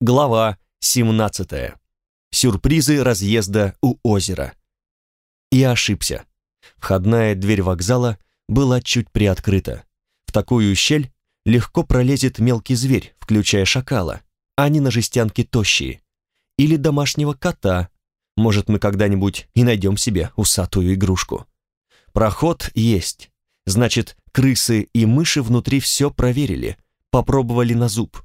Глава 17. Сюрпризы разъезда у озера. И ошибся. Входная дверь вокзала была чуть приоткрыта. В такую щель легко пролезет мелкий зверь, включая шакала, а не на жестянке тощие. Или домашнего кота. Может, мы когда-нибудь и найдем себе усатую игрушку. Проход есть. Значит, крысы и мыши внутри все проверили, попробовали на зуб.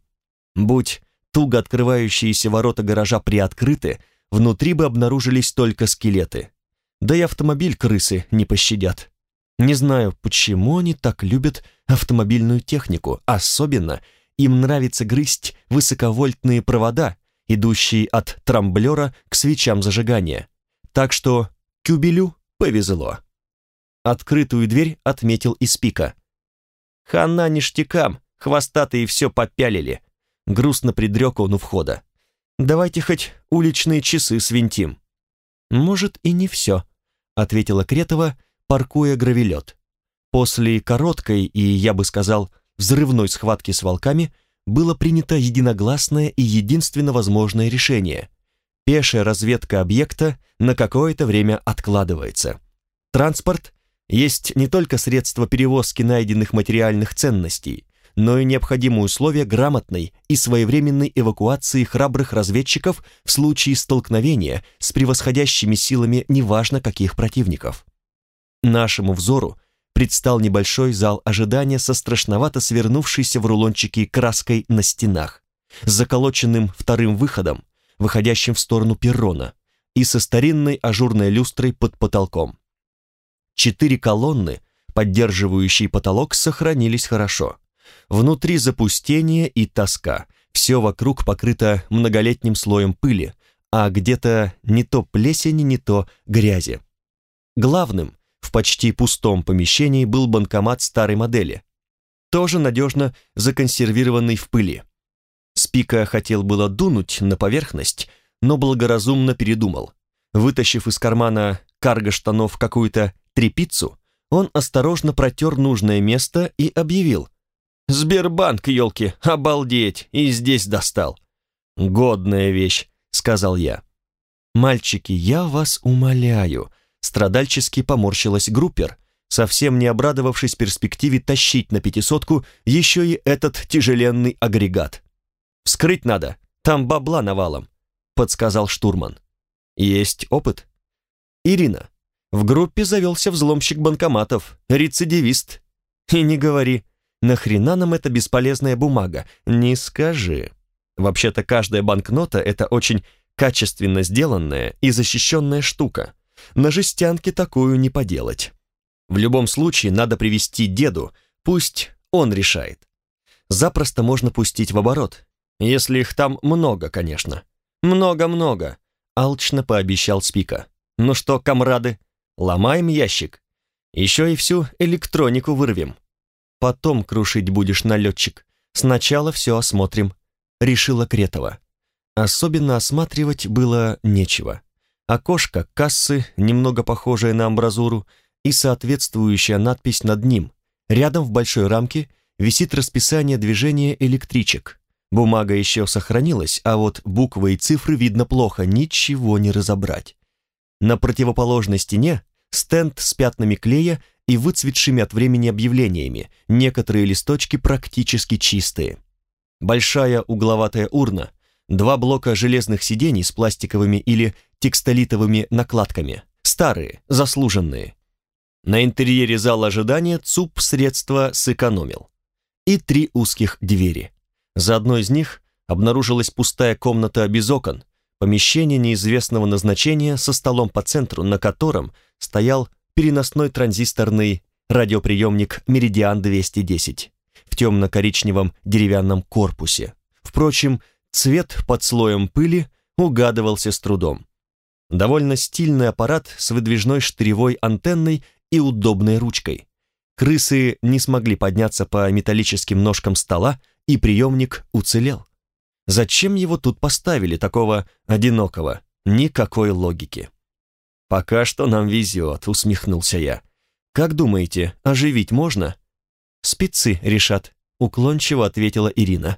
Будь туго открывающиеся ворота гаража приоткрыты, внутри бы обнаружились только скелеты. Да и автомобиль крысы не пощадят. Не знаю, почему они так любят автомобильную технику, особенно им нравится грызть высоковольтные провода, идущие от трамблера к свечам зажигания. Так что Кюбелю повезло. Открытую дверь отметил из пика. «Хана ништякам, хвостатые все попялили», грустно предрек он у входа. «Давайте хоть уличные часы свинтим». «Может, и не все», — ответила Кретова, паркуя гравелет. После короткой и, я бы сказал, взрывной схватки с волками было принято единогласное и единственно возможное решение. Пешая разведка объекта на какое-то время откладывается. Транспорт есть не только средство перевозки найденных материальных ценностей, но и необходимые условия грамотной и своевременной эвакуации храбрых разведчиков в случае столкновения с превосходящими силами неважно каких противников. Нашему взору предстал небольшой зал ожидания со страшновато свернувшейся в рулончики краской на стенах, заколоченным вторым выходом, выходящим в сторону перрона, и со старинной ажурной люстрой под потолком. Четыре колонны, поддерживающие потолок, сохранились хорошо. Внутри запустение и тоска. Все вокруг покрыто многолетним слоем пыли, а где-то не то плесени, не то грязи. Главным в почти пустом помещении был банкомат старой модели, тоже надежно законсервированный в пыли. Спика хотел было дунуть на поверхность, но благоразумно передумал. Вытащив из кармана карго-штанов какую-то трепицу, он осторожно протер нужное место и объявил. «Сбербанк, елки, обалдеть, и здесь достал». «Годная вещь», — сказал я. «Мальчики, я вас умоляю», — страдальчески поморщилась группер, совсем не обрадовавшись перспективе тащить на пятисотку еще и этот тяжеленный агрегат. «Вскрыть надо, там бабла навалом», — подсказал штурман. «Есть опыт?» «Ирина, в группе завелся взломщик банкоматов, рецидивист. И не говори, нахрена нам эта бесполезная бумага? Не скажи. Вообще-то каждая банкнота — это очень качественно сделанная и защищенная штука. На жестянке такую не поделать. В любом случае надо привести деду, пусть он решает. Запросто можно пустить в оборот, если их там много, конечно. Много-много, алчно пообещал Спика. Ну что, комрады, Ломаем ящик. Еще и всю электронику вырвем. Потом крушить будешь, налетчик. Сначала все осмотрим», — решила Кретова. Особенно осматривать было нечего. Окошко кассы, немного похожее на амбразуру, и соответствующая надпись над ним. Рядом в большой рамке висит расписание движения электричек. Бумага еще сохранилась, а вот буквы и цифры видно плохо, ничего не разобрать. На противоположной стене стенд с пятнами клея и выцветшими от времени объявлениями, некоторые листочки практически чистые. Большая угловатая урна, два блока железных сидений с пластиковыми или текстолитовыми накладками, старые, заслуженные. На интерьере зала ожидания ЦУП средства сэкономил. И три узких двери. За одной из них обнаружилась пустая комната без окон, Помещение неизвестного назначения со столом по центру, на котором стоял переносной транзисторный радиоприемник «Меридиан-210» в темно-коричневом деревянном корпусе. Впрочем, цвет под слоем пыли угадывался с трудом. Довольно стильный аппарат с выдвижной штыревой антенной и удобной ручкой. Крысы не смогли подняться по металлическим ножкам стола, и приемник уцелел. Зачем его тут поставили, такого одинокого? Никакой логики. «Пока что нам везет», — усмехнулся я. «Как думаете, оживить можно?» «Спецы решат», — уклончиво ответила Ирина.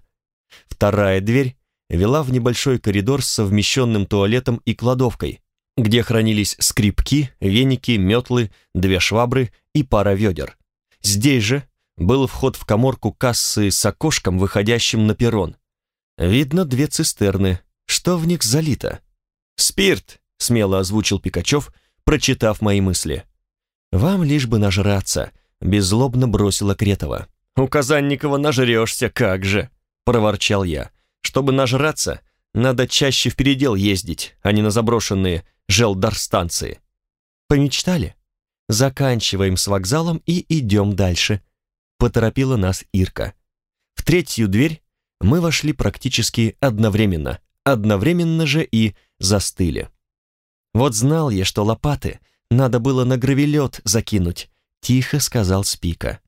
Вторая дверь вела в небольшой коридор с совмещенным туалетом и кладовкой, где хранились скрипки, веники, метлы, две швабры и пара ведер. Здесь же был вход в коморку кассы с окошком, выходящим на перрон. Видно две цистерны. Что в них залито? «Спирт!» — смело озвучил Пикачев, прочитав мои мысли. «Вам лишь бы нажраться», — беззлобно бросила Кретова. «У Казанникова нажрешься, как же!» — проворчал я. «Чтобы нажраться, надо чаще в передел ездить, а не на заброшенные желдар-станции». «Помечтали? Заканчиваем с вокзалом и идем дальше», — поторопила нас Ирка. В третью дверь мы вошли практически одновременно, одновременно же и застыли. Вот знал я, что лопаты надо было на гравелет закинуть, тихо сказал Спика.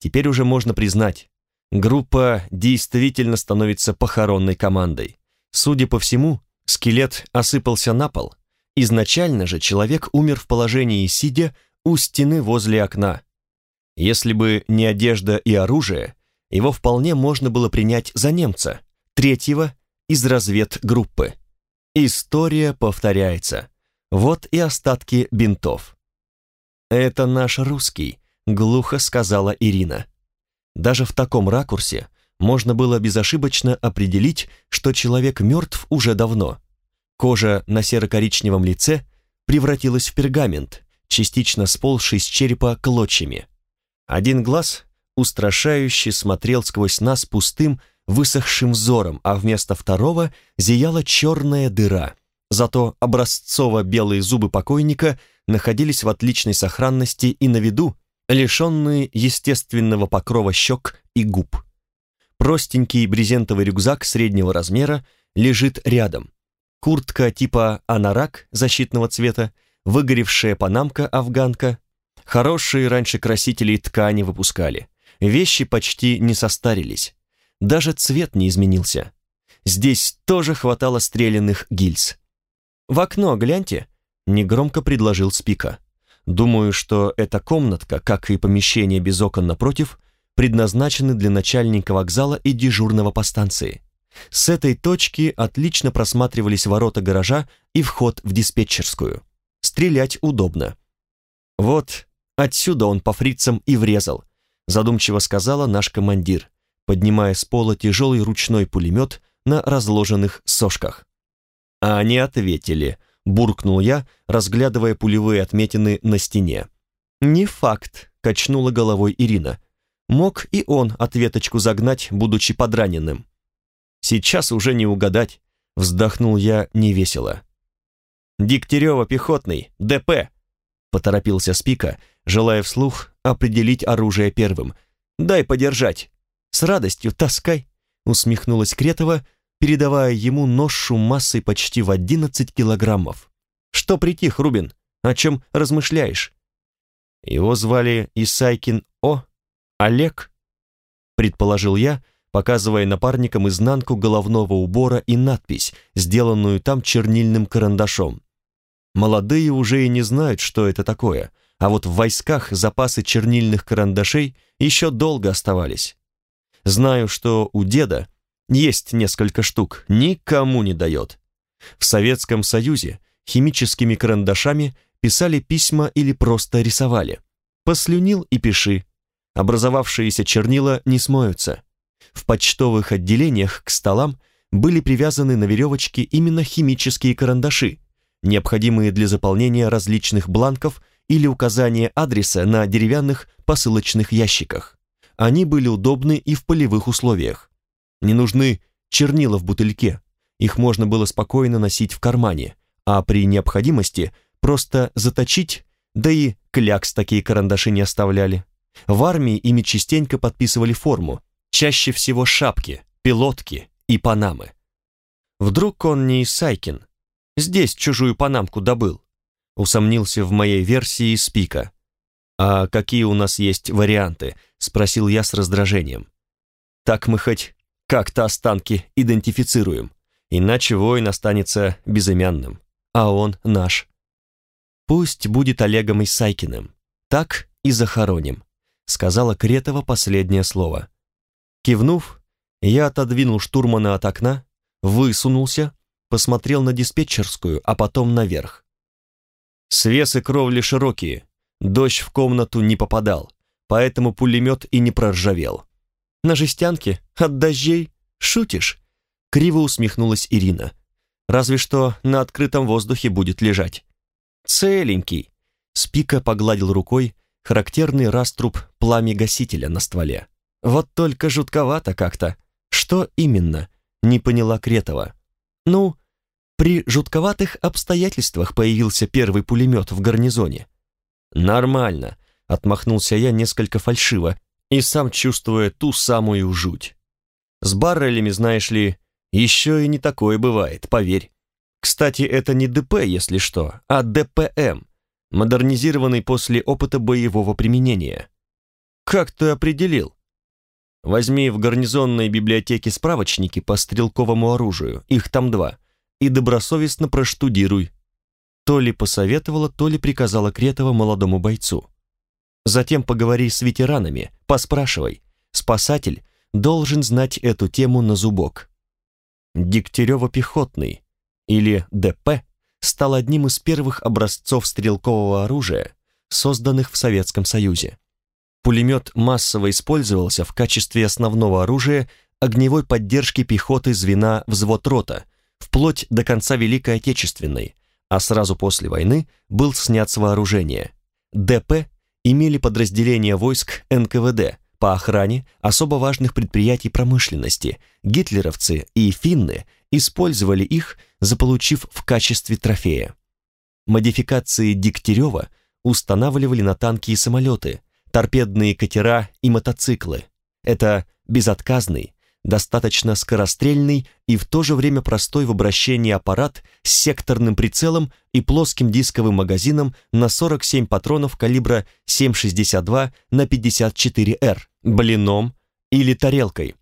Теперь уже можно признать, группа действительно становится похоронной командой. Судя по всему, скелет осыпался на пол. Изначально же человек умер в положении сидя у стены возле окна. Если бы не одежда и оружие, его вполне можно было принять за немца, третьего из разведгруппы. История повторяется. Вот и остатки бинтов. «Это наш русский», — глухо сказала Ирина. Даже в таком ракурсе можно было безошибочно определить, что человек мертв уже давно. Кожа на серо-коричневом лице превратилась в пергамент, частично сползший с черепа клочьями. Один глаз устрашающе смотрел сквозь нас пустым, высохшим взором, а вместо второго зияла черная дыра. Зато образцово-белые зубы покойника находились в отличной сохранности и на виду, лишенные естественного покрова щек и губ. Простенький брезентовый рюкзак среднего размера лежит рядом. Куртка типа анорак защитного цвета, выгоревшая панамка-афганка. Хорошие раньше красители ткани выпускали. Вещи почти не состарились. Даже цвет не изменился. Здесь тоже хватало стрелянных гильз. «В окно гляньте», — негромко предложил Спика. «Думаю, что эта комнатка, как и помещение без окон напротив, предназначены для начальника вокзала и дежурного по станции. С этой точки отлично просматривались ворота гаража и вход в диспетчерскую. Стрелять удобно. Вот отсюда он по фрицам и врезал, задумчиво сказала наш командир, поднимая с пола тяжелый ручной пулемет на разложенных сошках. А они ответили, буркнул я, разглядывая пулевые отметины на стене. «Не факт», — качнула головой Ирина. «Мог и он ответочку загнать, будучи подраненным». «Сейчас уже не угадать», — вздохнул я невесело. «Дегтярева пехотный, ДП», — поторопился Спика, желая вслух определить оружие первым. «Дай подержать». «С радостью таскай», — усмехнулась Кретова, передавая ему ношу массой почти в одиннадцать килограммов. «Что притих, Рубин? О чем размышляешь?» Его звали Исайкин О. Олег, предположил я, показывая напарникам изнанку головного убора и надпись, сделанную там чернильным карандашом. Молодые уже и не знают, что это такое, а вот в войсках запасы чернильных карандашей еще долго оставались. Знаю, что у деда есть несколько штук, никому не дает. В Советском Союзе химическими карандашами писали письма или просто рисовали. Послюнил и пиши. Образовавшиеся чернила не смоются. В почтовых отделениях к столам были привязаны на веревочке именно химические карандаши, необходимые для заполнения различных бланков или указания адреса на деревянных посылочных ящиках. Они были удобны и в полевых условиях. Не нужны чернила в бутыльке, их можно было спокойно носить в кармане, а при необходимости просто заточить, да и клякс такие карандаши не оставляли. В армии ими частенько подписывали форму, чаще всего шапки, пилотки и панамы. Вдруг он не Исайкин, Здесь чужую панамку добыл. Усомнился в моей версии Спика. «А какие у нас есть варианты?» — спросил я с раздражением. «Так мы хоть как-то останки идентифицируем, иначе воин останется безымянным, а он наш». «Пусть будет Олегом Исайкиным, так и захороним», — сказала Кретова последнее слово. Кивнув, я отодвинул штурмана от окна, высунулся, посмотрел на диспетчерскую, а потом наверх. Свесы кровли широкие, дождь в комнату не попадал, поэтому пулемет и не проржавел. На жестянке от дождей шутишь? Криво усмехнулась Ирина. Разве что на открытом воздухе будет лежать. Целенький. Спика погладил рукой характерный раструб пламя-гасителя на стволе. Вот только жутковато как-то. Что именно? Не поняла Кретова. Ну, при жутковатых обстоятельствах появился первый пулемет в гарнизоне. Нормально, отмахнулся я несколько фальшиво и сам чувствуя ту самую жуть. С баррелями, знаешь ли, еще и не такое бывает, поверь. Кстати, это не ДП, если что, а ДПМ, модернизированный после опыта боевого применения. Как ты определил? Возьми в гарнизонной библиотеке справочники по стрелковому оружию, их там два, и добросовестно проштудируй. То ли посоветовала, то ли приказала Кретова молодому бойцу. Затем поговори с ветеранами, поспрашивай. Спасатель должен знать эту тему на зубок. Дегтярево-пехотный, или ДП, стал одним из первых образцов стрелкового оружия, созданных в Советском Союзе. Пулемет массово использовался в качестве основного оружия огневой поддержки пехоты звена взвод рота, вплоть до конца Великой Отечественной, а сразу после войны был снят с вооружения. ДП имели подразделения войск НКВД по охране особо важных предприятий промышленности. Гитлеровцы и финны использовали их, заполучив в качестве трофея. Модификации Дегтярева устанавливали на танки и самолеты, торпедные катера и мотоциклы. Это безотказный, достаточно скорострельный и в то же время простой в обращении аппарат с секторным прицелом и плоским дисковым магазином на 47 патронов калибра 7,62 на 54Р, блином или тарелкой.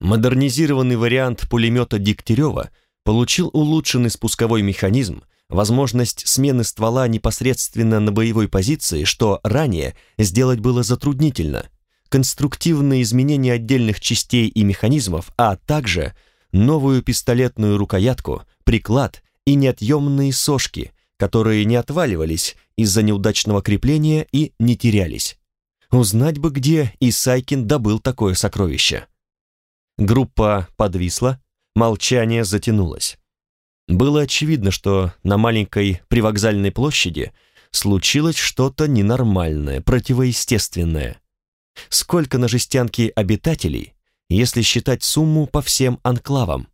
Модернизированный вариант пулемета Дегтярева получил улучшенный спусковой механизм, возможность смены ствола непосредственно на боевой позиции, что ранее сделать было затруднительно, конструктивные изменения отдельных частей и механизмов, а также новую пистолетную рукоятку, приклад и неотъемные сошки, которые не отваливались из-за неудачного крепления и не терялись. Узнать бы, где Исайкин добыл такое сокровище. Группа подвисла, молчание затянулось. Было очевидно, что на маленькой привокзальной площади случилось что-то ненормальное, противоестественное. Сколько на жестянке обитателей, если считать сумму по всем анклавам?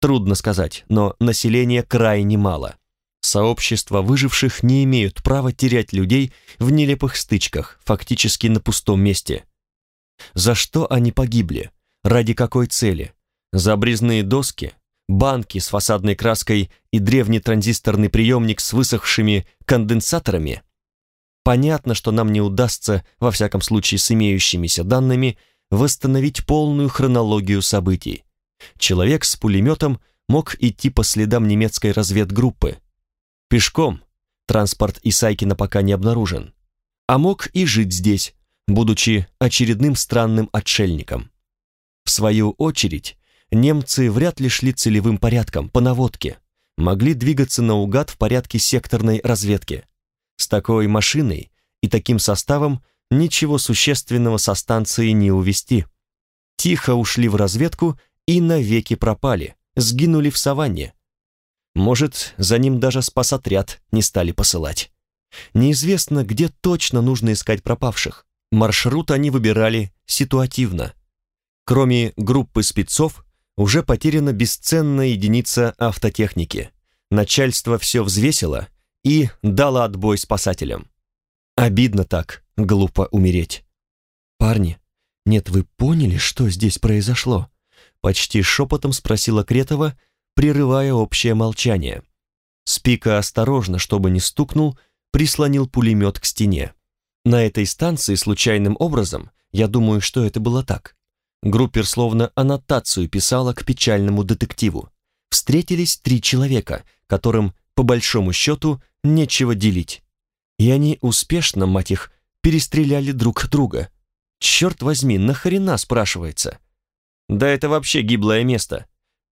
Трудно сказать, но населения крайне мало. Сообщества выживших не имеют права терять людей в нелепых стычках, фактически на пустом месте. За что они погибли? Ради какой цели? За обрезные доски, банки с фасадной краской и древний транзисторный приемник с высохшими конденсаторами? Понятно, что нам не удастся, во всяком случае с имеющимися данными, восстановить полную хронологию событий. Человек с пулеметом мог идти по следам немецкой разведгруппы, Пешком транспорт Исайкина пока не обнаружен. А мог и жить здесь, будучи очередным странным отшельником. В свою очередь, немцы вряд ли шли целевым порядком, по наводке, могли двигаться наугад в порядке секторной разведки. С такой машиной и таким составом ничего существенного со станции не увести. Тихо ушли в разведку и навеки пропали, сгинули в саванне, может, за ним даже спасотряд не стали посылать. Неизвестно, где точно нужно искать пропавших. Маршрут они выбирали ситуативно. Кроме группы спецов, уже потеряна бесценная единица автотехники. Начальство все взвесило и дало отбой спасателям. Обидно так, глупо умереть. «Парни, нет, вы поняли, что здесь произошло?» Почти шепотом спросила Кретова, прерывая общее молчание. Спика осторожно, чтобы не стукнул, прислонил пулемет к стене. На этой станции случайным образом, я думаю, что это было так. Группер словно аннотацию писала к печальному детективу. Встретились три человека, которым, по большому счету, нечего делить. И они успешно, мать их, перестреляли друг друга. Черт возьми, нахрена, спрашивается? Да это вообще гиблое место.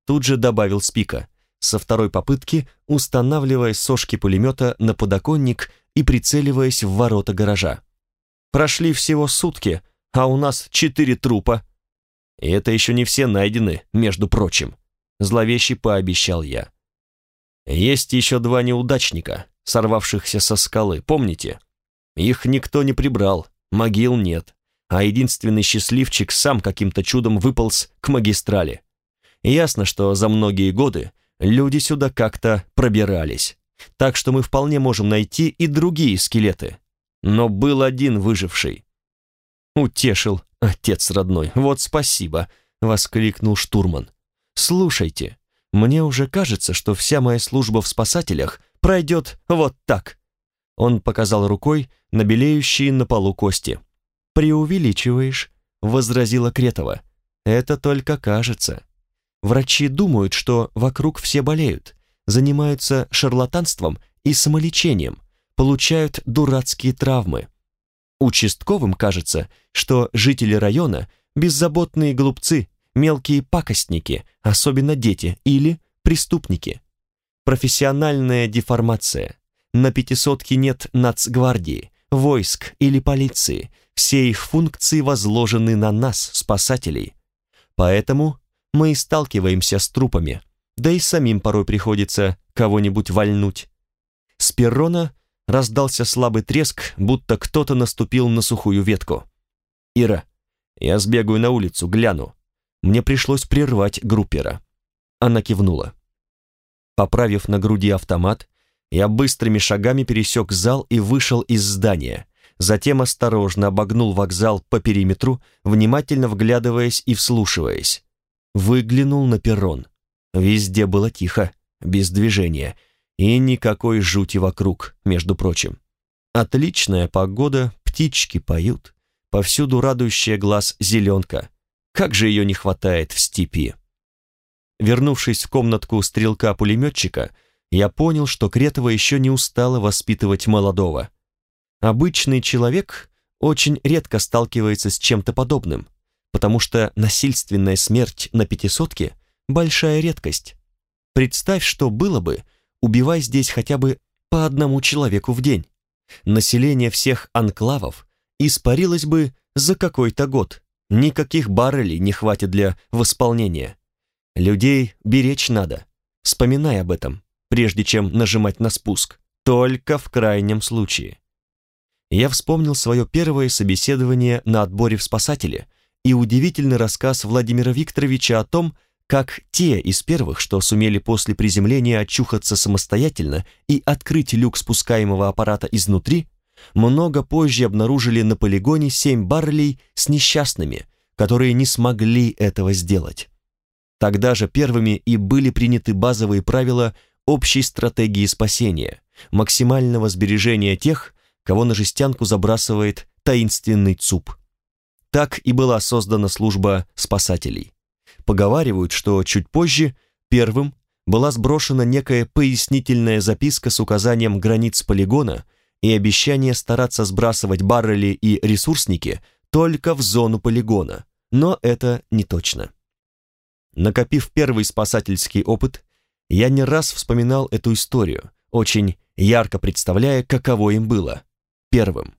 тут же добавил Спика, со второй попытки устанавливая сошки пулемета на подоконник и прицеливаясь в ворота гаража. «Прошли всего сутки, а у нас четыре трупа». «И это еще не все найдены, между прочим», — зловеще пообещал я. «Есть еще два неудачника, сорвавшихся со скалы, помните? Их никто не прибрал, могил нет, а единственный счастливчик сам каким-то чудом выполз к магистрали. Ясно, что за многие годы люди сюда как-то пробирались, так что мы вполне можем найти и другие скелеты. Но был один выживший. «Утешил, отец родной, вот спасибо», — воскликнул штурман. «Слушайте, мне уже кажется, что вся моя служба в спасателях пройдет вот так». Он показал рукой на белеющие на полу кости. «Преувеличиваешь», — возразила Кретова. «Это только кажется. Врачи думают, что вокруг все болеют, занимаются шарлатанством и самолечением, получают дурацкие травмы. Участковым кажется, что жители района – беззаботные глупцы, мелкие пакостники, особенно дети, или преступники. Профессиональная деформация. На пятисотке нет нацгвардии, войск или полиции, все их функции возложены на нас, спасателей. Поэтому мы и сталкиваемся с трупами, да и самим порой приходится кого-нибудь вальнуть. С перрона раздался слабый треск, будто кто-то наступил на сухую ветку. «Ира, я сбегаю на улицу, гляну». Мне пришлось прервать группера. Она кивнула. Поправив на груди автомат, я быстрыми шагами пересек зал и вышел из здания, затем осторожно обогнул вокзал по периметру, внимательно вглядываясь и вслушиваясь. Выглянул на перрон. Везде было тихо, без движения, и никакой жути вокруг, между прочим. Отличная погода, птички поют, повсюду радующая глаз зеленка. Как же ее не хватает в степи. Вернувшись в комнатку стрелка-пулеметчика, я понял, что Кретова еще не устала воспитывать молодого. Обычный человек очень редко сталкивается с чем-то подобным, потому что насильственная смерть на пятисотке – большая редкость. Представь, что было бы, убивай здесь хотя бы по одному человеку в день. Население всех анклавов испарилось бы за какой-то год. Никаких баррелей не хватит для восполнения. Людей беречь надо. Вспоминай об этом прежде чем нажимать на спуск, только в крайнем случае. Я вспомнил свое первое собеседование на отборе в спасатели и удивительный рассказ Владимира Викторовича о том, как те из первых, что сумели после приземления очухаться самостоятельно и открыть люк спускаемого аппарата изнутри, много позже обнаружили на полигоне семь баррелей с несчастными, которые не смогли этого сделать. Тогда же первыми и были приняты базовые правила общей стратегии спасения, максимального сбережения тех, кого на жестянку забрасывает таинственный ЦУП. Так и была создана служба спасателей. Поговаривают, что чуть позже первым была сброшена некая пояснительная записка с указанием границ полигона и обещание стараться сбрасывать баррели и ресурсники только в зону полигона, но это не точно. Накопив первый спасательский опыт, я не раз вспоминал эту историю, очень ярко представляя, каково им было. Первым.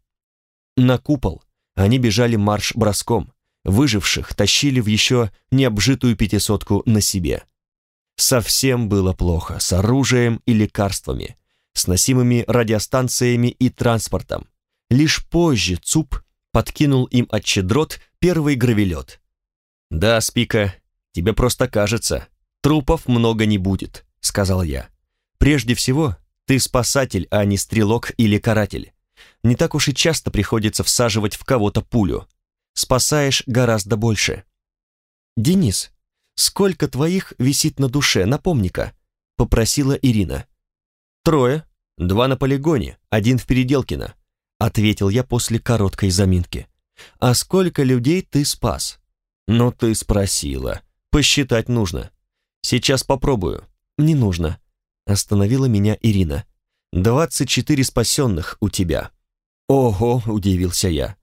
На купол они бежали марш-броском, выживших тащили в еще необжитую пятисотку на себе. Совсем было плохо с оружием и лекарствами, с носимыми радиостанциями и транспортом. Лишь позже ЦУП подкинул им от щедрот первый гравелет. «Да, Спика, тебе просто кажется, «Трупов много не будет», — сказал я. «Прежде всего, ты спасатель, а не стрелок или каратель. Не так уж и часто приходится всаживать в кого-то пулю. Спасаешь гораздо больше». «Денис, сколько твоих висит на душе, напомни-ка», — попросила Ирина. «Трое, два на полигоне, один в Переделкино», — ответил я после короткой заминки. «А сколько людей ты спас?» «Ну ты спросила. Посчитать нужно. «Сейчас попробую». «Не нужно», — остановила меня Ирина. «Двадцать четыре спасенных у тебя». «Ого», — удивился я.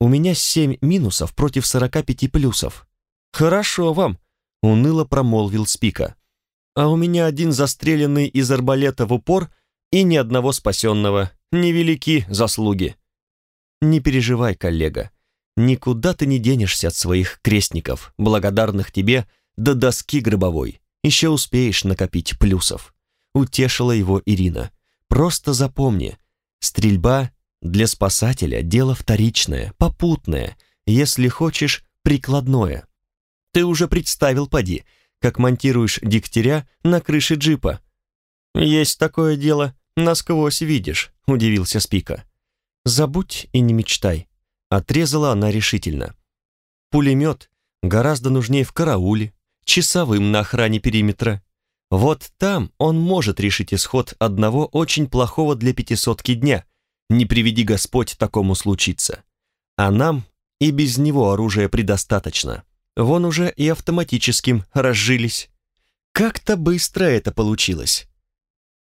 «У меня семь минусов против сорока пяти плюсов». «Хорошо вам. уныло промолвил Спика. «А у меня один застреленный из арбалета в упор и ни одного спасенного. Невелики заслуги». «Не переживай, коллега. Никуда ты не денешься от своих крестников, благодарных тебе до доски гробовой. Еще успеешь накопить плюсов». Утешила его Ирина. «Просто запомни, стрельба для спасателя дело вторичное, попутное, если хочешь, прикладное. Ты уже представил, поди, как монтируешь дегтяря на крыше джипа. Есть такое дело, насквозь видишь, удивился Спика. Забудь и не мечтай, отрезала она решительно. Пулемет гораздо нужнее в карауле, часовым на охране периметра. Вот там он может решить исход одного очень плохого для пятисотки дня. Не приведи Господь такому случиться. А нам и без него оружия предостаточно. Вон уже и автоматическим разжились. Как-то быстро это получилось.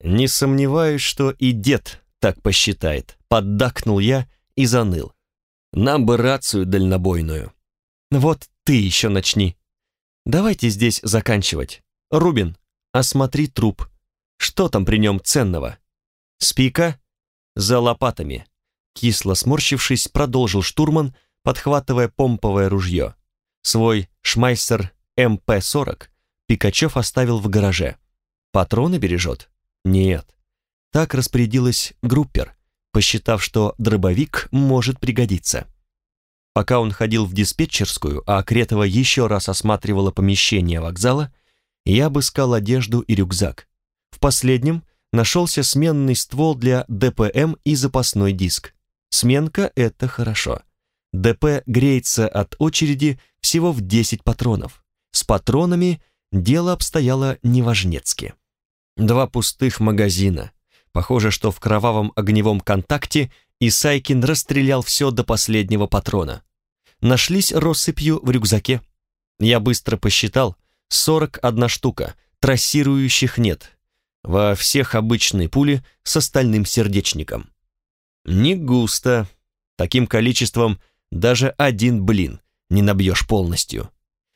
Не сомневаюсь, что и дед так посчитает. Поддакнул я и заныл. Нам бы рацию дальнобойную. Вот ты еще начни. Давайте здесь заканчивать. Рубин, осмотри труп. Что там при нем ценного? Спика? За лопатами. Кисло сморщившись, продолжил штурман, подхватывая помповое ружье. Свой Шмайсер МП-40 Пикачев оставил в гараже. Патроны бережет? Нет. Так распорядилась группер, посчитав, что дробовик может пригодиться. Пока он ходил в диспетчерскую, а Кретова еще раз осматривала помещение вокзала, я обыскал одежду и рюкзак. В последнем нашелся сменный ствол для ДПМ и запасной диск. Сменка — это хорошо. ДП греется от очереди всего в 10 патронов. С патронами дело обстояло неважнецки. Два пустых магазина. Похоже, что в кровавом огневом контакте Исайкин расстрелял все до последнего патрона. Нашлись россыпью в рюкзаке. Я быстро посчитал, 41 штука, трассирующих нет. Во всех обычные пули с остальным сердечником. Не густо. Таким количеством даже один блин не набьешь полностью.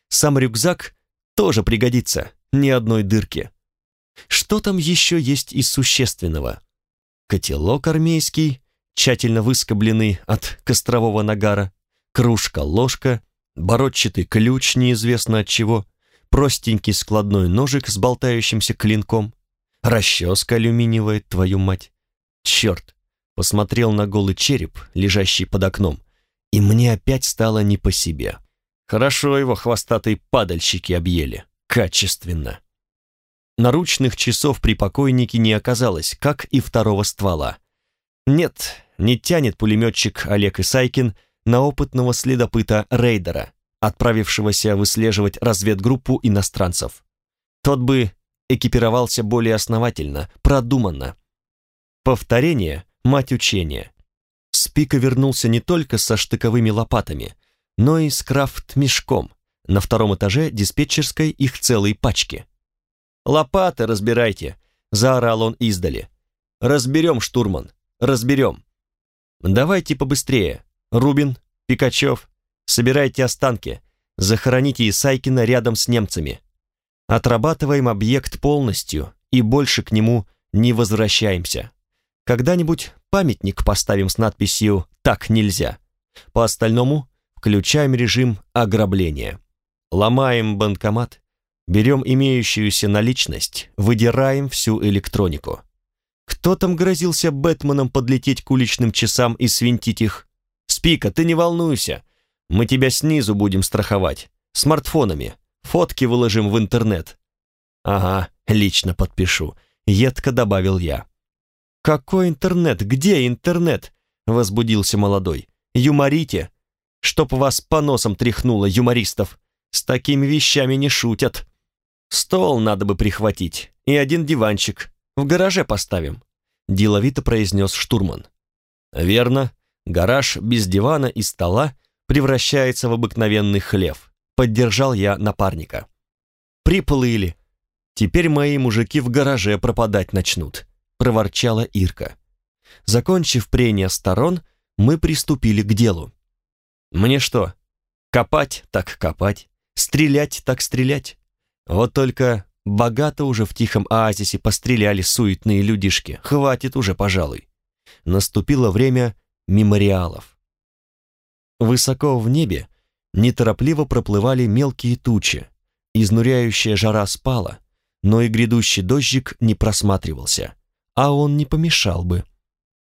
Сам рюкзак тоже пригодится, ни одной дырки. Что там еще есть из существенного? Котелок армейский, тщательно выскобленный от кострового нагара, кружка-ложка, бородчатый ключ неизвестно от чего, простенький складной ножик с болтающимся клинком, расческа алюминиевая, твою мать. Черт, посмотрел на голый череп, лежащий под окном, и мне опять стало не по себе. Хорошо его хвостатые падальщики объели. Качественно. Наручных часов при покойнике не оказалось, как и второго ствола. Нет, не тянет пулеметчик Олег Исайкин на опытного следопыта Рейдера, отправившегося выслеживать разведгруппу иностранцев. Тот бы экипировался более основательно, продуманно. Повторение – мать учения. Спика вернулся не только со штыковыми лопатами, но и с крафт-мешком. На втором этаже диспетчерской их целые пачки. «Лопаты разбирайте!» — заорал он издали. «Разберем, штурман, разберем!» «Давайте побыстрее. Рубин, Пикачев, собирайте останки, захороните Исайкина рядом с немцами. Отрабатываем объект полностью и больше к нему не возвращаемся. Когда-нибудь памятник поставим с надписью «Так нельзя». По остальному включаем режим ограбления. Ломаем банкомат, берем имеющуюся наличность, выдираем всю электронику. Кто там грозился Бэтменом подлететь к уличным часам и свинтить их? Спика, ты не волнуйся, мы тебя снизу будем страховать, смартфонами, фотки выложим в интернет. Ага, лично подпишу, едко добавил я. «Какой интернет? Где интернет?» — возбудился молодой. «Юморите! Чтоб вас по носам тряхнуло, юмористов! С такими вещами не шутят! Стол надо бы прихватить и один диванчик. В гараже поставим», — деловито произнес штурман. «Верно, гараж без дивана и стола превращается в обыкновенный хлев», — поддержал я напарника. «Приплыли. Теперь мои мужики в гараже пропадать начнут» проворчала Ирка. Закончив прения сторон, мы приступили к делу. Мне что, копать так копать, стрелять так стрелять? Вот только богато уже в тихом оазисе постреляли суетные людишки. Хватит уже, пожалуй. Наступило время мемориалов. Высоко в небе неторопливо проплывали мелкие тучи. Изнуряющая жара спала, но и грядущий дождик не просматривался, а он не помешал бы.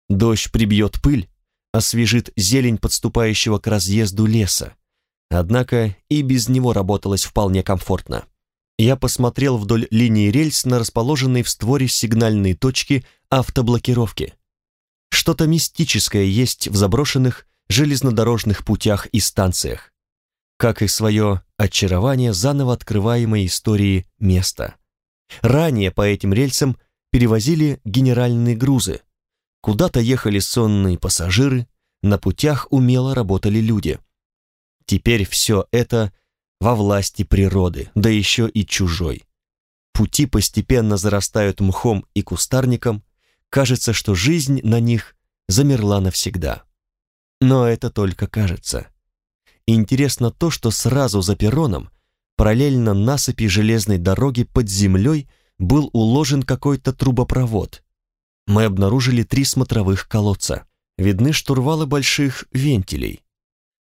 Дождь прибьет пыль, освежит зелень подступающего к разъезду леса. Однако и без него работалось вполне комфортно. Я посмотрел вдоль линии рельс на расположенные в створе сигнальные точки автоблокировки. Что-то мистическое есть в заброшенных железнодорожных путях и станциях, как и свое очарование заново открываемой истории места. Ранее по этим рельсам перевозили генеральные грузы, Куда-то ехали сонные пассажиры, на путях умело работали люди. Теперь все это во власти природы, да еще и чужой. Пути постепенно зарастают мхом и кустарником, кажется, что жизнь на них замерла навсегда. Но это только кажется. Интересно то, что сразу за перроном, параллельно насыпи железной дороги под землей, был уложен какой-то трубопровод, мы обнаружили три смотровых колодца. Видны штурвалы больших вентилей.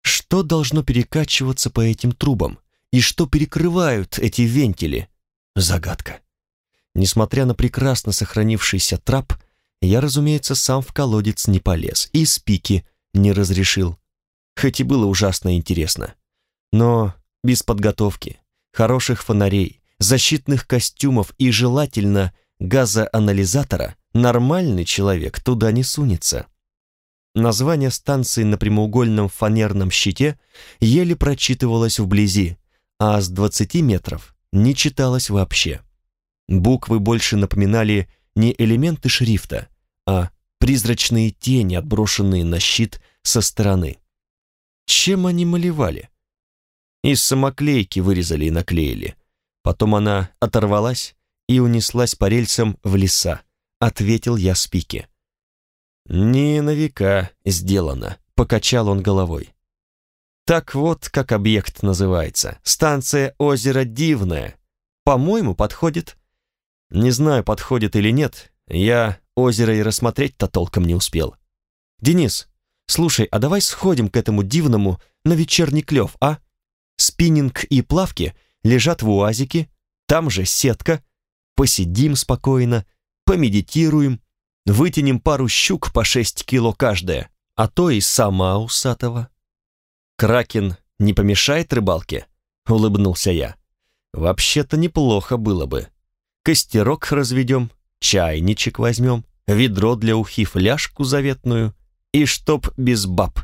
Что должно перекачиваться по этим трубам? И что перекрывают эти вентили? Загадка. Несмотря на прекрасно сохранившийся трап, я, разумеется, сам в колодец не полез и спики не разрешил. Хоть и было ужасно интересно. Но без подготовки, хороших фонарей, защитных костюмов и, желательно, газоанализатора Нормальный человек туда не сунется. Название станции на прямоугольном фанерном щите еле прочитывалось вблизи, а с 20 метров не читалось вообще. Буквы больше напоминали не элементы шрифта, а призрачные тени, отброшенные на щит со стороны. Чем они малевали? Из самоклейки вырезали и наклеили. Потом она оторвалась и унеслась по рельсам в леса. — ответил я Спике. «Не на века сделано», — покачал он головой. «Так вот, как объект называется. Станция озера Дивное. По-моему, подходит». «Не знаю, подходит или нет. Я озеро и рассмотреть-то толком не успел». «Денис, слушай, а давай сходим к этому Дивному на вечерний клев, а? Спиннинг и плавки лежат в уазике, там же сетка. Посидим спокойно, помедитируем, вытянем пару щук по шесть кило каждая, а то и сама усатого. Кракен не помешает рыбалке? Улыбнулся я. Вообще-то неплохо было бы. Костерок разведем, чайничек возьмем, ведро для ухи, фляжку заветную и чтоб без баб.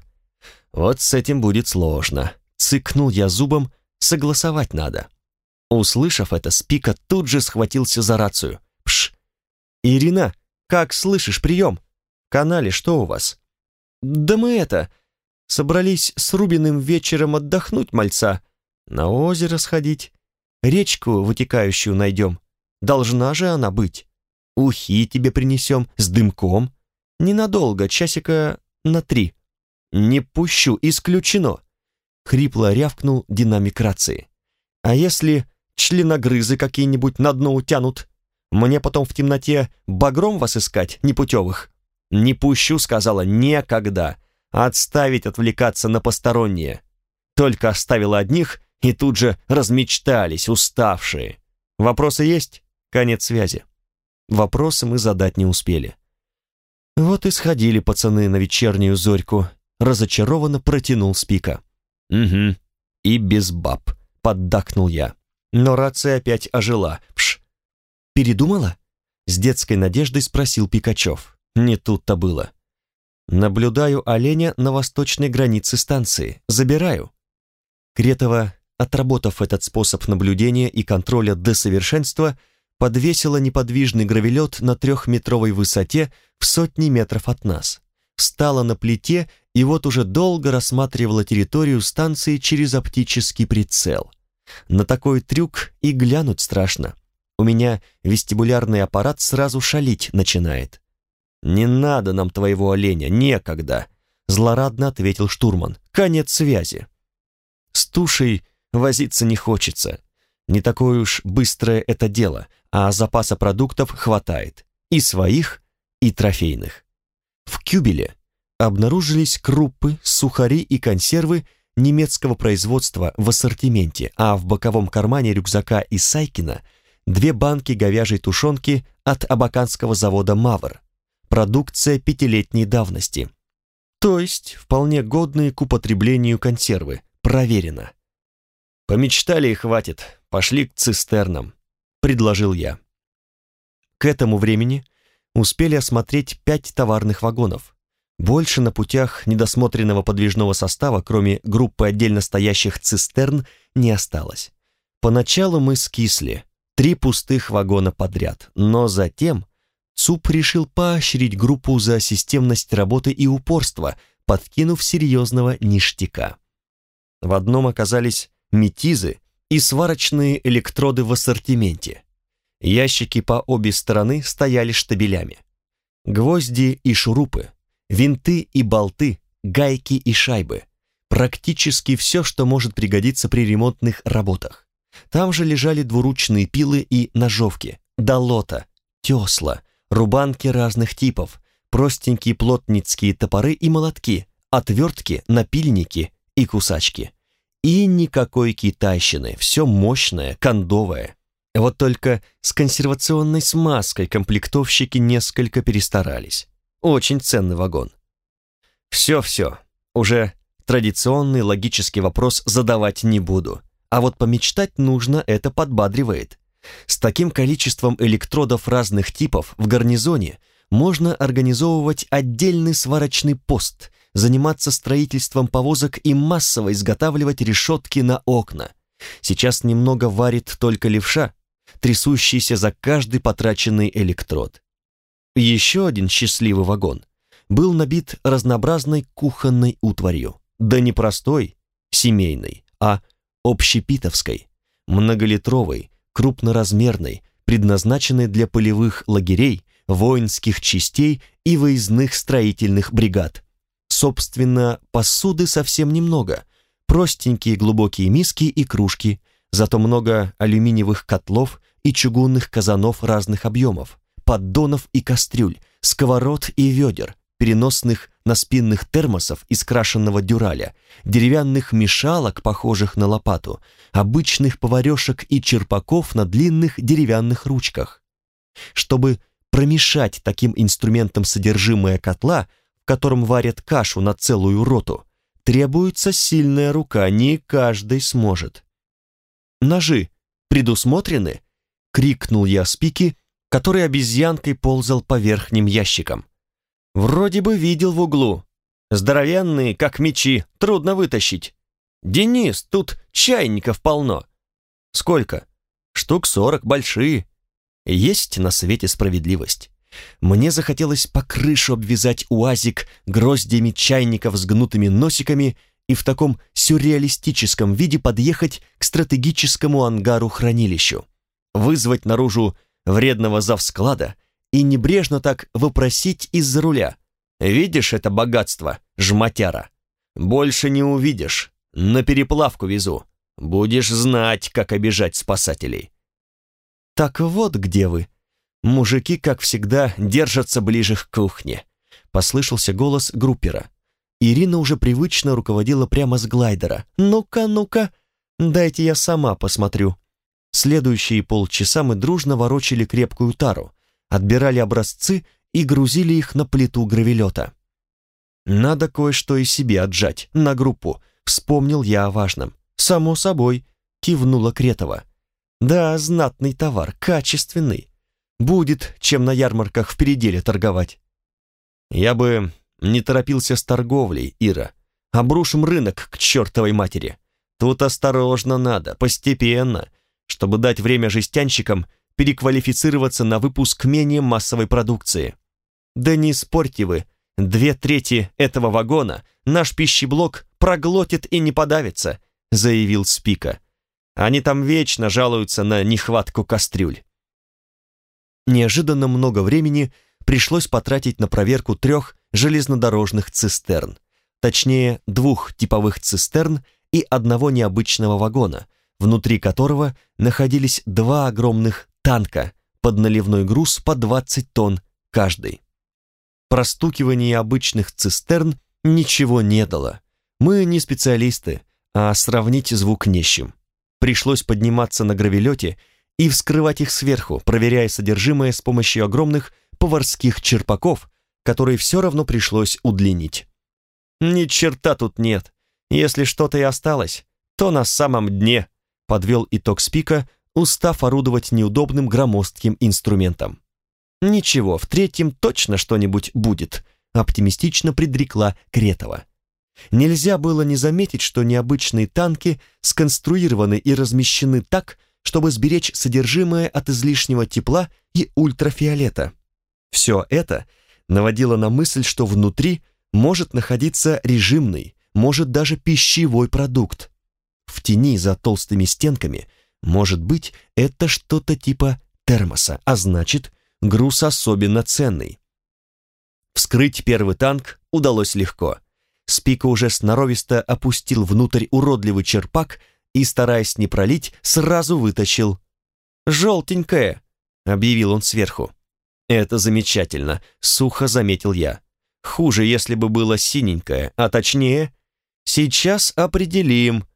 Вот с этим будет сложно. Цыкнул я зубом, согласовать надо. Услышав это, Спика тут же схватился за рацию. Пш, «Ирина, как слышишь, прием? Канале что у вас?» «Да мы это, собрались с Рубиным вечером отдохнуть мальца, на озеро сходить, речку вытекающую найдем. Должна же она быть. Ухи тебе принесем с дымком. Ненадолго, часика на три. Не пущу, исключено!» Хрипло рявкнул динамик рации. «А если членогрызы какие-нибудь на дно утянут?» Мне потом в темноте багром вас искать, непутевых? Не пущу, сказала, некогда. Отставить отвлекаться на посторонние. Только оставила одних, и тут же размечтались, уставшие. Вопросы есть? Конец связи. Вопросы мы задать не успели. Вот и сходили пацаны на вечернюю зорьку. Разочарованно протянул Спика. «Угу, и без баб», — поддакнул я. Но рация опять ожила. Пш, «Передумала?» С детской надеждой спросил Пикачев. Не тут-то было. «Наблюдаю оленя на восточной границе станции. Забираю». Кретова, отработав этот способ наблюдения и контроля до совершенства, подвесила неподвижный гравелет на трехметровой высоте в сотни метров от нас. Встала на плите и вот уже долго рассматривала территорию станции через оптический прицел. На такой трюк и глянуть страшно. У меня вестибулярный аппарат сразу шалить начинает. «Не надо нам твоего оленя, некогда», — злорадно ответил штурман. «Конец связи». С тушей возиться не хочется. Не такое уж быстрое это дело, а запаса продуктов хватает. И своих, и трофейных. В Кюбеле обнаружились крупы, сухари и консервы немецкого производства в ассортименте, а в боковом кармане рюкзака из Сайкина две банки говяжьей тушенки от абаканского завода «Мавр». Продукция пятилетней давности. То есть вполне годные к употреблению консервы. Проверено. «Помечтали и хватит. Пошли к цистернам», — предложил я. К этому времени успели осмотреть пять товарных вагонов. Больше на путях недосмотренного подвижного состава, кроме группы отдельно стоящих цистерн, не осталось. Поначалу мы скисли, три пустых вагона подряд, но затем ЦУП решил поощрить группу за системность работы и упорство, подкинув серьезного ништяка. В одном оказались метизы и сварочные электроды в ассортименте. Ящики по обе стороны стояли штабелями. Гвозди и шурупы, винты и болты, гайки и шайбы. Практически все, что может пригодиться при ремонтных работах. Там же лежали двуручные пилы и ножовки, долота, тесла, рубанки разных типов, простенькие плотницкие топоры и молотки, отвертки, напильники и кусачки. И никакой китайщины, все мощное, кондовое. Вот только с консервационной смазкой комплектовщики несколько перестарались. Очень ценный вагон. Все-все, уже традиционный логический вопрос задавать не буду. А вот помечтать нужно, это подбадривает. С таким количеством электродов разных типов в гарнизоне можно организовывать отдельный сварочный пост, заниматься строительством повозок и массово изготавливать решетки на окна. Сейчас немного варит только левша, трясущийся за каждый потраченный электрод. Еще один счастливый вагон был набит разнообразной кухонной утварью, да не простой, семейной, а общепитовской, многолитровой, крупноразмерной, предназначенной для полевых лагерей, воинских частей и выездных строительных бригад. Собственно, посуды совсем немного. Простенькие глубокие миски и кружки, зато много алюминиевых котлов и чугунных казанов разных объемов, поддонов и кастрюль, сковород и ведер, переносных на спинных термосов из крашенного дюраля, деревянных мешалок, похожих на лопату, обычных поварешек и черпаков на длинных деревянных ручках. Чтобы промешать таким инструментом содержимое котла, в котором варят кашу на целую роту, требуется сильная рука, не каждый сможет. «Ножи предусмотрены?» — крикнул я Спики, который обезьянкой ползал по верхним ящикам. «Вроде бы видел в углу. Здоровенные, как мечи, трудно вытащить. Денис, тут чайников полно. Сколько? Штук сорок, большие. Есть на свете справедливость. Мне захотелось по крышу обвязать уазик гроздями чайников с гнутыми носиками и в таком сюрреалистическом виде подъехать к стратегическому ангару-хранилищу, вызвать наружу вредного завсклада и небрежно так вопросить из-за руля. «Видишь это богатство, жмотяра? Больше не увидишь. На переплавку везу. Будешь знать, как обижать спасателей». «Так вот где вы», Мужики, как всегда, держатся ближе к кухне. Послышался голос группера. Ирина уже привычно руководила прямо с глайдера. «Ну-ка, ну-ка, дайте я сама посмотрю». Следующие полчаса мы дружно ворочали крепкую тару, отбирали образцы и грузили их на плиту гравелета. «Надо кое-что и себе отжать, на группу», — вспомнил я о важном. «Само собой», — кивнула Кретова. «Да, знатный товар, качественный. Будет, чем на ярмарках в переделе торговать. Я бы не торопился с торговлей, Ира. Обрушим рынок к чертовой матери. Тут осторожно надо, постепенно, чтобы дать время жестянщикам переквалифицироваться на выпуск менее массовой продукции. Да не спорьте вы, две трети этого вагона наш пищеблок проглотит и не подавится, заявил Спика. Они там вечно жалуются на нехватку кастрюль. Неожиданно много времени пришлось потратить на проверку трех железнодорожных цистерн, точнее двух типовых цистерн и одного необычного вагона, внутри которого находились два огромных танка под наливной груз по 20 тонн каждый. Простукивание обычных цистерн ничего не дало. Мы не специалисты, а сравнить звук нещим. Пришлось подниматься на гравелете и вскрывать их сверху, проверяя содержимое с помощью огромных поварских черпаков, которые все равно пришлось удлинить. «Ни черта тут нет. Если что-то и осталось, то на самом дне», подвел итог Спика, устав орудовать неудобным громоздким инструментом. «Ничего, в третьем точно что-нибудь будет», оптимистично предрекла Кретова. Нельзя было не заметить, что необычные танки сконструированы и размещены так, чтобы сберечь содержимое от излишнего тепла и ультрафиолета. Все это наводило на мысль, что внутри может находиться режимный, может даже пищевой продукт. В тени за толстыми стенками, может быть, это что-то типа термоса, а значит, груз особенно ценный. Вскрыть первый танк удалось легко. Спика уже сноровисто опустил внутрь уродливый черпак и, стараясь не пролить, сразу вытащил. «Желтенькое!» — объявил он сверху. «Это замечательно», — сухо заметил я. «Хуже, если бы было синенькое, а точнее...» «Сейчас определим», —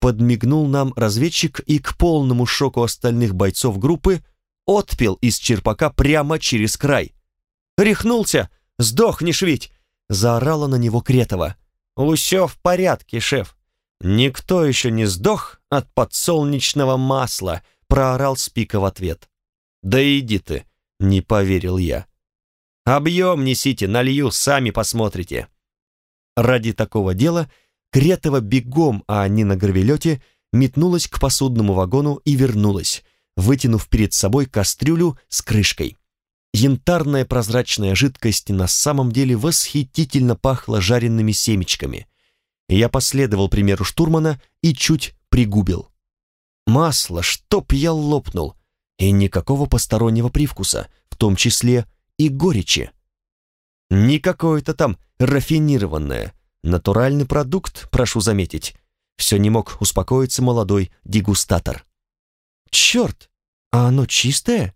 подмигнул нам разведчик и к полному шоку остальных бойцов группы отпил из черпака прямо через край. «Рехнулся! Сдохнешь ведь!» — заорала на него Кретова. «Усё в порядке, шеф. Никто еще не сдох от подсолнечного масла», — проорал Спика в ответ. «Да иди ты», — не поверил я. «Объем несите, налью, сами посмотрите». Ради такого дела Кретова бегом, а не на гравелете, метнулась к посудному вагону и вернулась, вытянув перед собой кастрюлю с крышкой. Янтарная прозрачная жидкость на самом деле восхитительно пахла жареными семечками. Я последовал примеру штурмана и чуть пригубил. Масло, чтоб я лопнул, и никакого постороннего привкуса, в том числе и горечи. Не какое-то там рафинированное, натуральный продукт, прошу заметить. Все не мог успокоиться молодой дегустатор. «Черт, а оно чистое?»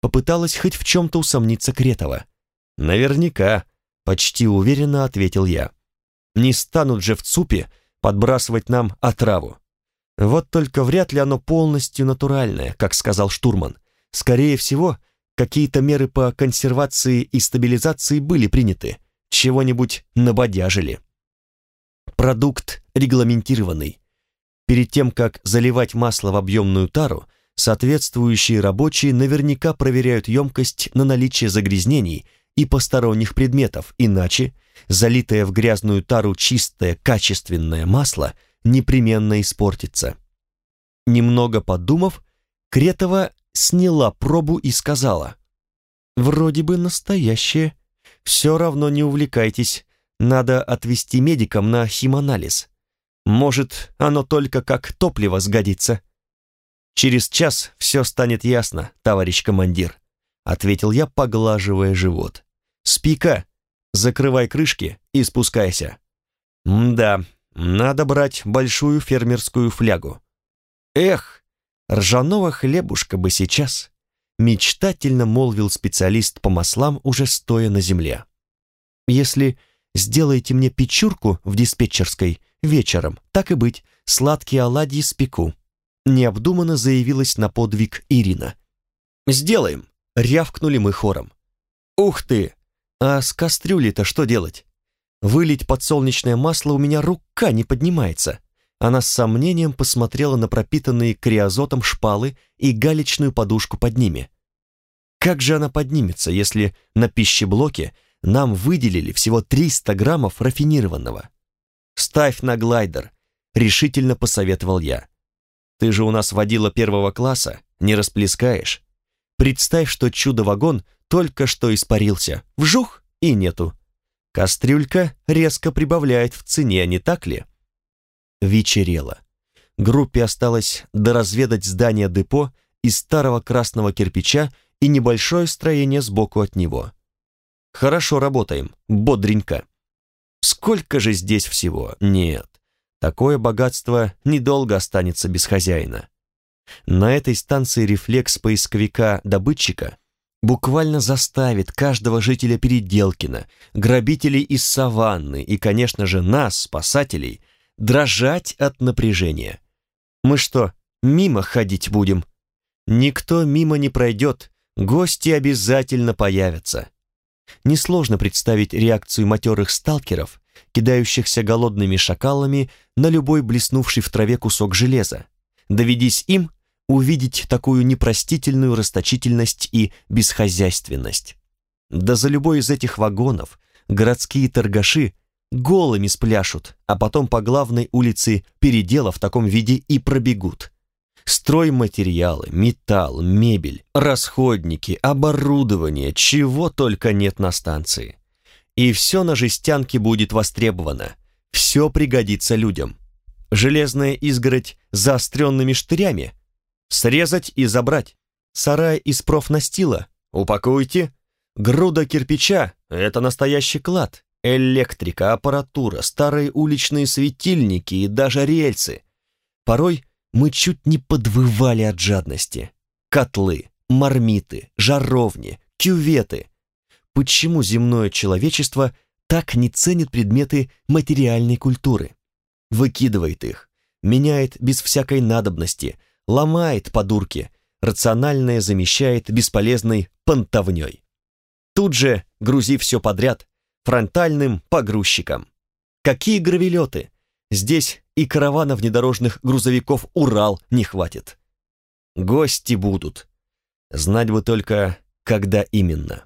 попыталась хоть в чем-то усомниться Кретова. «Наверняка», — почти уверенно ответил я. «Не станут же в ЦУПе подбрасывать нам отраву. Вот только вряд ли оно полностью натуральное, как сказал штурман. Скорее всего, какие-то меры по консервации и стабилизации были приняты, чего-нибудь набодяжили. Продукт регламентированный. Перед тем, как заливать масло в объемную тару, Соответствующие рабочие наверняка проверяют емкость на наличие загрязнений и посторонних предметов, иначе залитое в грязную тару чистое качественное масло непременно испортится. Немного подумав, Кретова сняла пробу и сказала, «Вроде бы настоящее. Все равно не увлекайтесь, надо отвезти медикам на химанализ. Может, оно только как топливо сгодится». «Через час все станет ясно, товарищ командир», ответил я, поглаживая живот. «Спика, закрывай крышки и спускайся». «Да, надо брать большую фермерскую флягу». «Эх, ржаного хлебушка бы сейчас», мечтательно молвил специалист по маслам, уже стоя на земле. «Если сделаете мне печурку в диспетчерской вечером, так и быть, сладкие оладьи спеку необдуманно заявилась на подвиг Ирина. «Сделаем!» — рявкнули мы хором. «Ух ты! А с кастрюли-то что делать? Вылить подсолнечное масло у меня рука не поднимается». Она с сомнением посмотрела на пропитанные криозотом шпалы и галечную подушку под ними. Как же она поднимется, если на пищеблоке нам выделили всего 300 граммов рафинированного? «Ставь на глайдер», — решительно посоветовал я. Ты же у нас водила первого класса, не расплескаешь. Представь, что чудо-вагон только что испарился. Вжух и нету. Кастрюлька резко прибавляет в цене, не так ли? Вечерело. Группе осталось доразведать здание депо из старого красного кирпича и небольшое строение сбоку от него. Хорошо работаем, бодренько. Сколько же здесь всего? Нет. Такое богатство недолго останется без хозяина. На этой станции рефлекс поисковика-добытчика буквально заставит каждого жителя Переделкина, грабителей из саванны и, конечно же, нас, спасателей, дрожать от напряжения. Мы что, мимо ходить будем? Никто мимо не пройдет, гости обязательно появятся. Несложно представить реакцию матерых сталкеров, кидающихся голодными шакалами на любой блеснувший в траве кусок железа. Доведись им увидеть такую непростительную расточительность и бесхозяйственность. Да за любой из этих вагонов городские торгаши голыми спляшут, а потом по главной улице передела в таком виде и пробегут. Стройматериалы, металл, мебель, расходники, оборудование, чего только нет на станции. И все на жестянке будет востребовано, все пригодится людям. Железная изгородь заостренными штырями Срезать и забрать. Сарай из профнастила. Упакуйте. Груда кирпича — это настоящий клад. Электрика, аппаратура, старые уличные светильники и даже рельсы. Порой мы чуть не подвывали от жадности. Котлы, мармиты, жаровни, кюветы. Почему земное человечество так не ценит предметы материальной культуры? Выкидывает их, меняет без всякой надобности, ломает по дурке, рациональное замещает бесполезной понтовней. Тут же грузи все подряд фронтальным погрузчиком. Какие гравелеты! Здесь и каравана внедорожных грузовиков «Урал» не хватит. Гости будут. Знать бы только, когда именно.